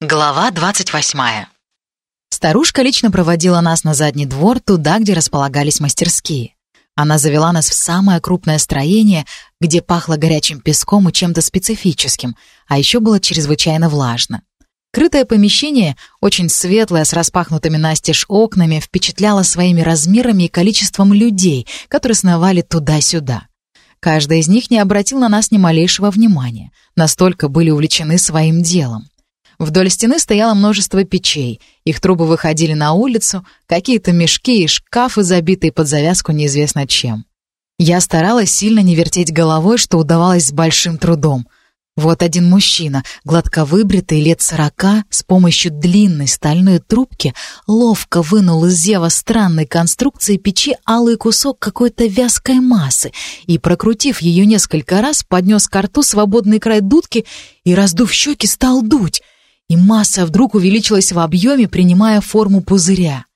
Глава 28. Старушка лично проводила нас на задний двор, туда, где располагались мастерские. Она завела нас в самое крупное строение, где пахло горячим песком и чем-то специфическим, а еще было чрезвычайно влажно. Крытое помещение, очень светлое, с распахнутыми настежь окнами, впечатляло своими размерами и количеством людей, которые сновали туда-сюда. Каждый из них не обратил на нас ни малейшего внимания, настолько были увлечены своим делом. Вдоль стены стояло множество печей. Их трубы выходили на улицу, какие-то мешки и шкафы, забитые под завязку неизвестно чем. Я старалась сильно не вертеть головой, что удавалось с большим трудом. Вот один мужчина, гладко выбритый, лет сорока, с помощью длинной стальной трубки ловко вынул из зева странной конструкции печи алый кусок какой-то вязкой массы и, прокрутив ее несколько раз, поднес к рту свободный край дудки и, раздув щеки, стал дуть — и масса вдруг увеличилась в объеме, принимая форму пузыря.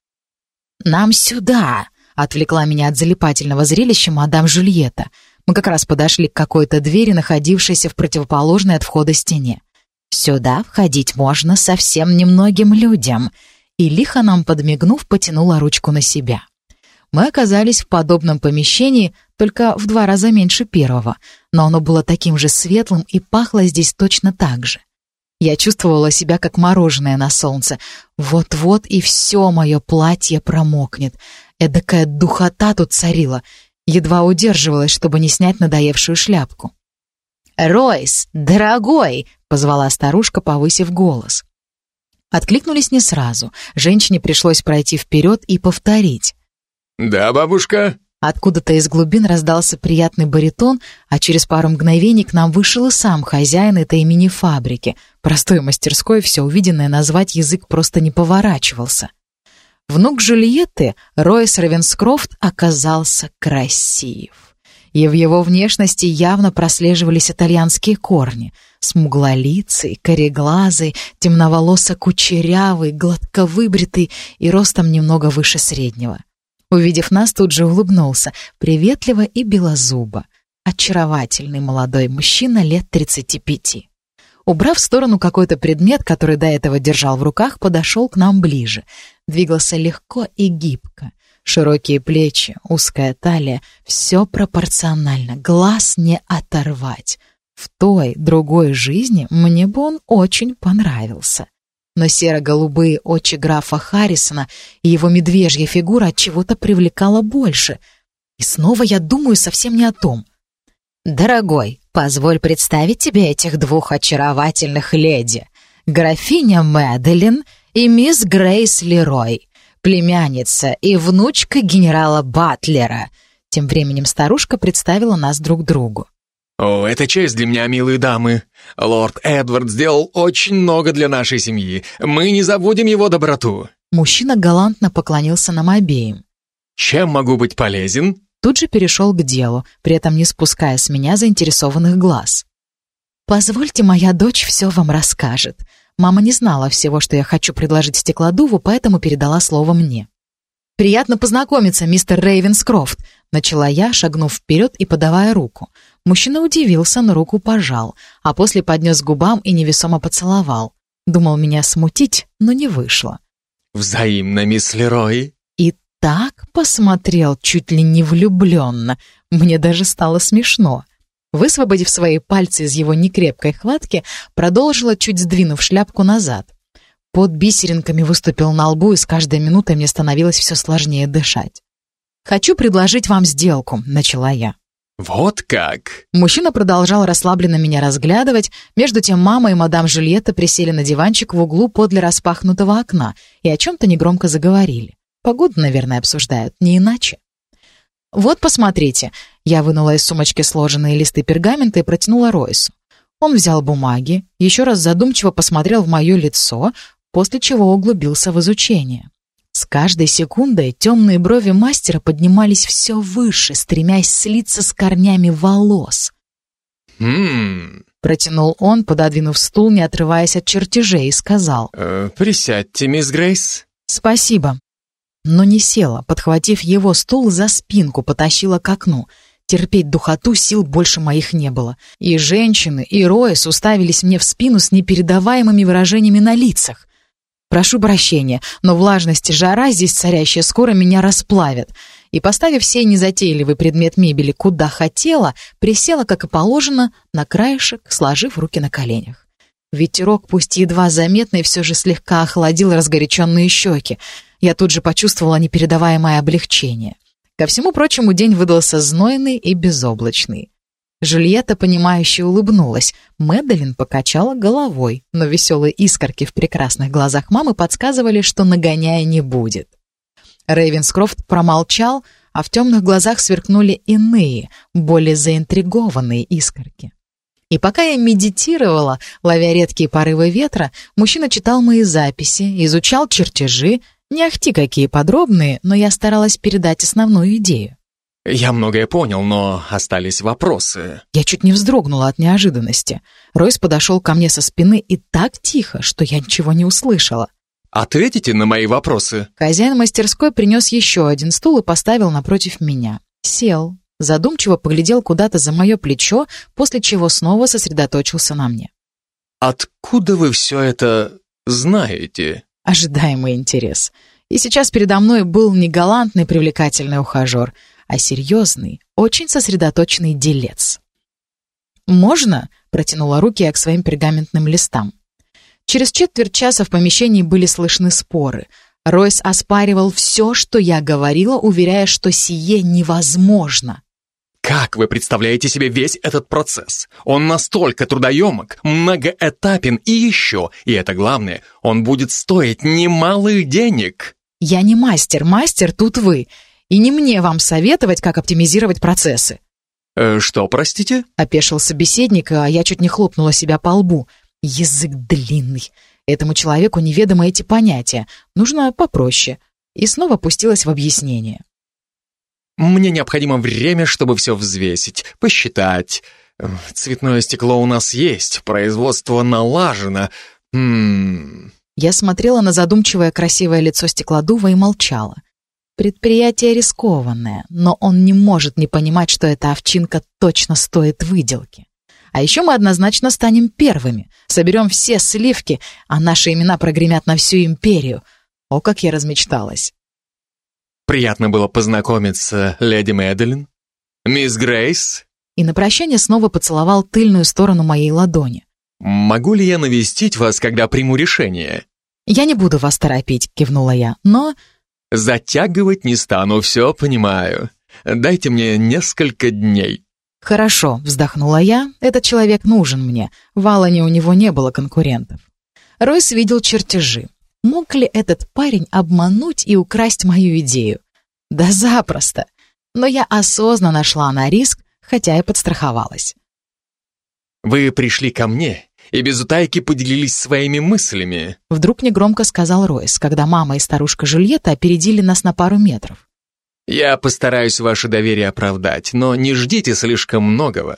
«Нам сюда!» — отвлекла меня от залипательного зрелища мадам Жюльетта. Мы как раз подошли к какой-то двери, находившейся в противоположной от входа стене. «Сюда входить можно совсем немногим людям», и лихо нам подмигнув, потянула ручку на себя. Мы оказались в подобном помещении, только в два раза меньше первого, но оно было таким же светлым и пахло здесь точно так же. Я чувствовала себя как мороженое на солнце. Вот-вот и все мое платье промокнет. Эдакая духота тут царила. Едва удерживалась, чтобы не снять надоевшую шляпку. «Ройс, дорогой!» — позвала старушка, повысив голос. Откликнулись не сразу. Женщине пришлось пройти вперед и повторить. «Да, бабушка?» Откуда-то из глубин раздался приятный баритон, а через пару мгновений к нам вышел и сам хозяин этой мини-фабрики. Простой мастерской все увиденное назвать язык просто не поворачивался. Внук Жюльетты, Ройс Равенскрофт, оказался красив. И в его внешности явно прослеживались итальянские корни. Смуглолицый, кореглазый, темноволосо-кучерявый, гладко выбритый и ростом немного выше среднего. Увидев нас, тут же улыбнулся, приветливо и белозубо. Очаровательный молодой мужчина лет 35. Убрав в сторону какой-то предмет, который до этого держал в руках, подошел к нам ближе. Двигался легко и гибко. Широкие плечи, узкая талия — все пропорционально, глаз не оторвать. В той, другой жизни мне бы он очень понравился но серо-голубые очи графа Харрисона и его медвежья фигура от чего-то привлекала больше. И снова я думаю совсем не о том. «Дорогой, позволь представить тебе этих двух очаровательных леди. Графиня Мэдалин и мисс Грейс Лерой, племянница и внучка генерала Батлера». Тем временем старушка представила нас друг другу. «О, это честь для меня, милые дамы. Лорд Эдвард сделал очень много для нашей семьи. Мы не забудем его доброту». Мужчина галантно поклонился нам обеим. «Чем могу быть полезен?» Тут же перешел к делу, при этом не спуская с меня заинтересованных глаз. «Позвольте, моя дочь все вам расскажет. Мама не знала всего, что я хочу предложить стеклодуву, поэтому передала слово мне». «Приятно познакомиться, мистер Рейвенскрофт», — начала я, шагнув вперед и подавая руку. Мужчина удивился, но руку пожал, а после поднес к губам и невесомо поцеловал. Думал меня смутить, но не вышло. «Взаимно, мисс Лерой!» И так посмотрел, чуть ли не влюбленно. Мне даже стало смешно. Высвободив свои пальцы из его некрепкой хватки, продолжила, чуть сдвинув шляпку назад. Под бисеринками выступил на лбу, и с каждой минутой мне становилось все сложнее дышать. «Хочу предложить вам сделку», — начала я. «Вот как!» Мужчина продолжал расслабленно меня разглядывать, между тем мама и мадам Жюльетта присели на диванчик в углу подле распахнутого окна и о чем-то негромко заговорили. Погоду, наверное, обсуждают, не иначе. «Вот, посмотрите». Я вынула из сумочки сложенные листы пергамента и протянула Ройсу. Он взял бумаги, еще раз задумчиво посмотрел в мое лицо, после чего углубился в изучение. С каждой секундой темные брови мастера поднимались все выше, стремясь слиться с корнями волос. «Хм...» — протянул он, пододвинув стул, не отрываясь от чертежей, и сказал. Э, «Присядьте, мисс Грейс». «Спасибо». Но не села, подхватив его стул за спинку, потащила к окну. терпеть духоту сил больше моих не было. И женщины, и Роэс уставились мне в спину с непередаваемыми выражениями на лицах. Прошу прощения, но влажность и жара здесь царящая скоро меня расплавят. И, поставив сей незатейливый предмет мебели куда хотела, присела, как и положено, на краешек, сложив руки на коленях. Ветерок, пусть едва заметный, все же слегка охладил разгоряченные щеки. Я тут же почувствовала непередаваемое облегчение. Ко всему прочему, день выдался знойный и безоблачный. Жульетта, понимающе улыбнулась. Мэдалин покачала головой, но веселые искорки в прекрасных глазах мамы подсказывали, что нагоняя не будет. Рейвенскрофт промолчал, а в темных глазах сверкнули иные, более заинтригованные искорки. И пока я медитировала, ловя редкие порывы ветра, мужчина читал мои записи, изучал чертежи, не ахти какие подробные, но я старалась передать основную идею. «Я многое понял, но остались вопросы». Я чуть не вздрогнула от неожиданности. Ройс подошел ко мне со спины и так тихо, что я ничего не услышала. «Ответите на мои вопросы?» Хозяин мастерской принес еще один стул и поставил напротив меня. Сел, задумчиво поглядел куда-то за мое плечо, после чего снова сосредоточился на мне. «Откуда вы все это знаете?» ожидаемый интерес. И сейчас передо мной был не галантный привлекательный ухажер, а серьезный, очень сосредоточенный делец. «Можно?» — протянула руки я к своим пергаментным листам. Через четверть часа в помещении были слышны споры. Ройс оспаривал все, что я говорила, уверяя, что сие невозможно. Как вы представляете себе весь этот процесс? Он настолько трудоемок, многоэтапен и еще, и это главное, он будет стоить немалых денег. Я не мастер, мастер тут вы. И не мне вам советовать, как оптимизировать процессы. Э, что, простите? Опешил собеседник, а я чуть не хлопнула себя по лбу. Язык длинный. Этому человеку неведомы эти понятия. Нужно попроще. И снова пустилась в объяснение. Мне необходимо время, чтобы все взвесить, посчитать. Цветное стекло у нас есть, производство налажено. Хм... Я смотрела на задумчивое красивое лицо стеклодува и молчала. Предприятие рискованное, но он не может не понимать, что эта овчинка точно стоит выделки. А еще мы однозначно станем первыми, соберем все сливки, а наши имена прогремят на всю империю. О, как я размечталась. Приятно было познакомиться, леди Мэдалин. Мисс Грейс. И на прощание снова поцеловал тыльную сторону моей ладони. Могу ли я навестить вас, когда приму решение? Я не буду вас торопить, кивнула я, но... Затягивать не стану, все понимаю. Дайте мне несколько дней. Хорошо, вздохнула я, этот человек нужен мне. В Алане у него не было конкурентов. Ройс видел чертежи. Мог ли этот парень обмануть и украсть мою идею? Да запросто. Но я осознанно шла на риск, хотя и подстраховалась. «Вы пришли ко мне и без утайки поделились своими мыслями», вдруг негромко сказал Ройс, когда мама и старушка Жульетта опередили нас на пару метров. «Я постараюсь ваше доверие оправдать, но не ждите слишком многого.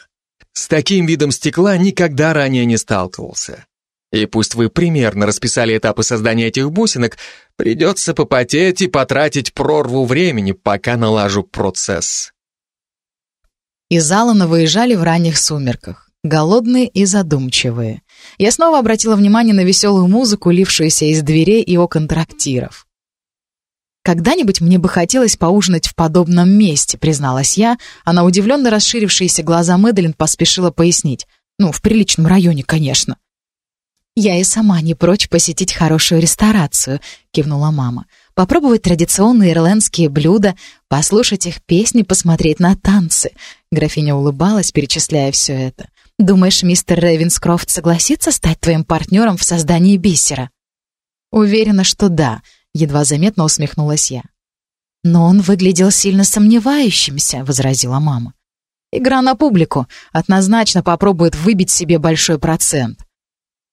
С таким видом стекла никогда ранее не сталкивался. И пусть вы примерно расписали этапы создания этих бусинок, придется попотеть и потратить прорву времени, пока налажу процесс. Из Алана выезжали в ранних сумерках, голодные и задумчивые. Я снова обратила внимание на веселую музыку, лившуюся из дверей и окон трактиров. «Когда-нибудь мне бы хотелось поужинать в подобном месте», призналась я, а на удивленно расширившиеся глаза Мэдалин поспешила пояснить. «Ну, в приличном районе, конечно». «Я и сама не прочь посетить хорошую ресторацию», — кивнула мама. «Попробовать традиционные ирландские блюда, послушать их песни, посмотреть на танцы». Графиня улыбалась, перечисляя все это. «Думаешь, мистер Рейвенскрофт согласится стать твоим партнером в создании бисера?» «Уверена, что да», — едва заметно усмехнулась я. «Но он выглядел сильно сомневающимся», — возразила мама. «Игра на публику. Однозначно попробует выбить себе большой процент».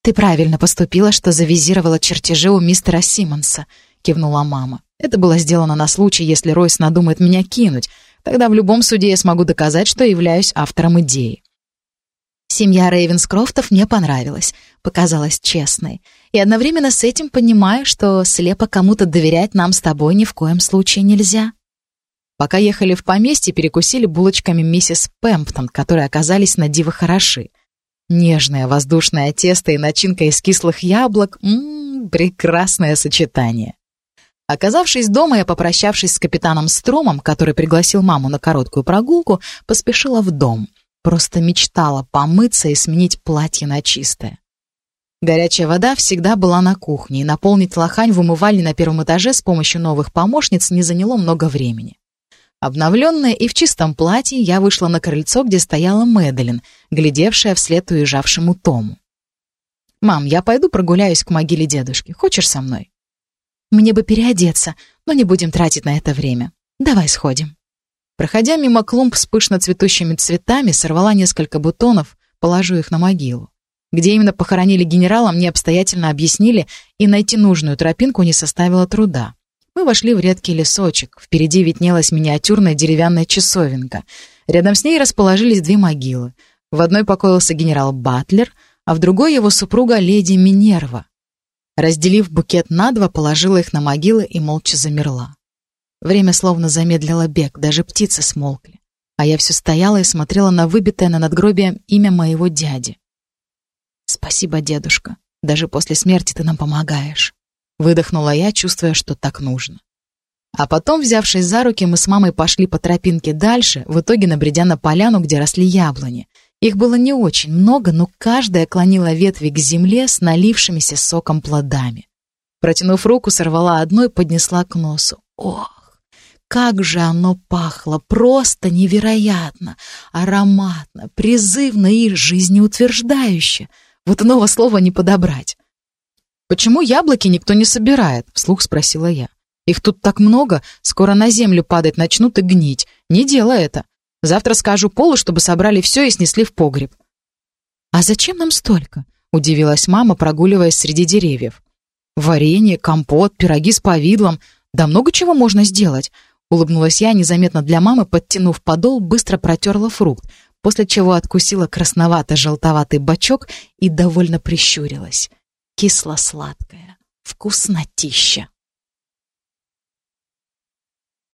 «Ты правильно поступила, что завизировала чертежи у мистера Симмонса», — кивнула мама. «Это было сделано на случай, если Ройс надумает меня кинуть. Тогда в любом суде я смогу доказать, что являюсь автором идеи». Семья Рейвенскрофтов мне понравилась, показалась честной. И одновременно с этим понимаю, что слепо кому-то доверять нам с тобой ни в коем случае нельзя. Пока ехали в поместье, перекусили булочками миссис Пэмптон, которые оказались на диво хороши. Нежное воздушное тесто и начинка из кислых яблок м -м, прекрасное сочетание. Оказавшись дома и попрощавшись с капитаном Стромом, который пригласил маму на короткую прогулку, поспешила в дом. Просто мечтала помыться и сменить платье на чистое. Горячая вода всегда была на кухне, и наполнить лохань в умывальне на первом этаже с помощью новых помощниц не заняло много времени. Обновленная и в чистом платье, я вышла на крыльцо, где стояла Мэдалин, глядевшая вслед уезжавшему Тому. «Мам, я пойду прогуляюсь к могиле дедушки. Хочешь со мной?» «Мне бы переодеться, но не будем тратить на это время. Давай сходим». Проходя мимо клумб с пышно цветущими цветами, сорвала несколько бутонов, положу их на могилу. Где именно похоронили генерала, мне обстоятельно объяснили, и найти нужную тропинку не составило труда. Мы вошли в редкий лесочек. Впереди виднелась миниатюрная деревянная часовенка. Рядом с ней расположились две могилы. В одной покоился генерал Батлер, а в другой его супруга леди Минерва. Разделив букет на два, положила их на могилы и молча замерла. Время словно замедлило бег, даже птицы смолкли. А я все стояла и смотрела на выбитое на надгробие имя моего дяди. «Спасибо, дедушка. Даже после смерти ты нам помогаешь». Выдохнула я, чувствуя, что так нужно. А потом, взявшись за руки, мы с мамой пошли по тропинке дальше, в итоге набредя на поляну, где росли яблони. Их было не очень много, но каждая клонила ветви к земле с налившимися соком плодами. Протянув руку, сорвала одну и поднесла к носу. Ох, как же оно пахло! Просто невероятно! Ароматно, призывно и жизнеутверждающе! Вот иного слова не подобрать. «Почему яблоки никто не собирает?» — вслух спросила я. «Их тут так много, скоро на землю падать начнут и гнить. Не делай это. Завтра скажу Полу, чтобы собрали все и снесли в погреб». «А зачем нам столько?» — удивилась мама, прогуливаясь среди деревьев. «Варенье, компот, пироги с повидлом. Да много чего можно сделать». Улыбнулась я, незаметно для мамы, подтянув подол, быстро протерла фрукт, после чего откусила красновато-желтоватый бочок и довольно прищурилась. Кисло-сладкая, вкуснотища.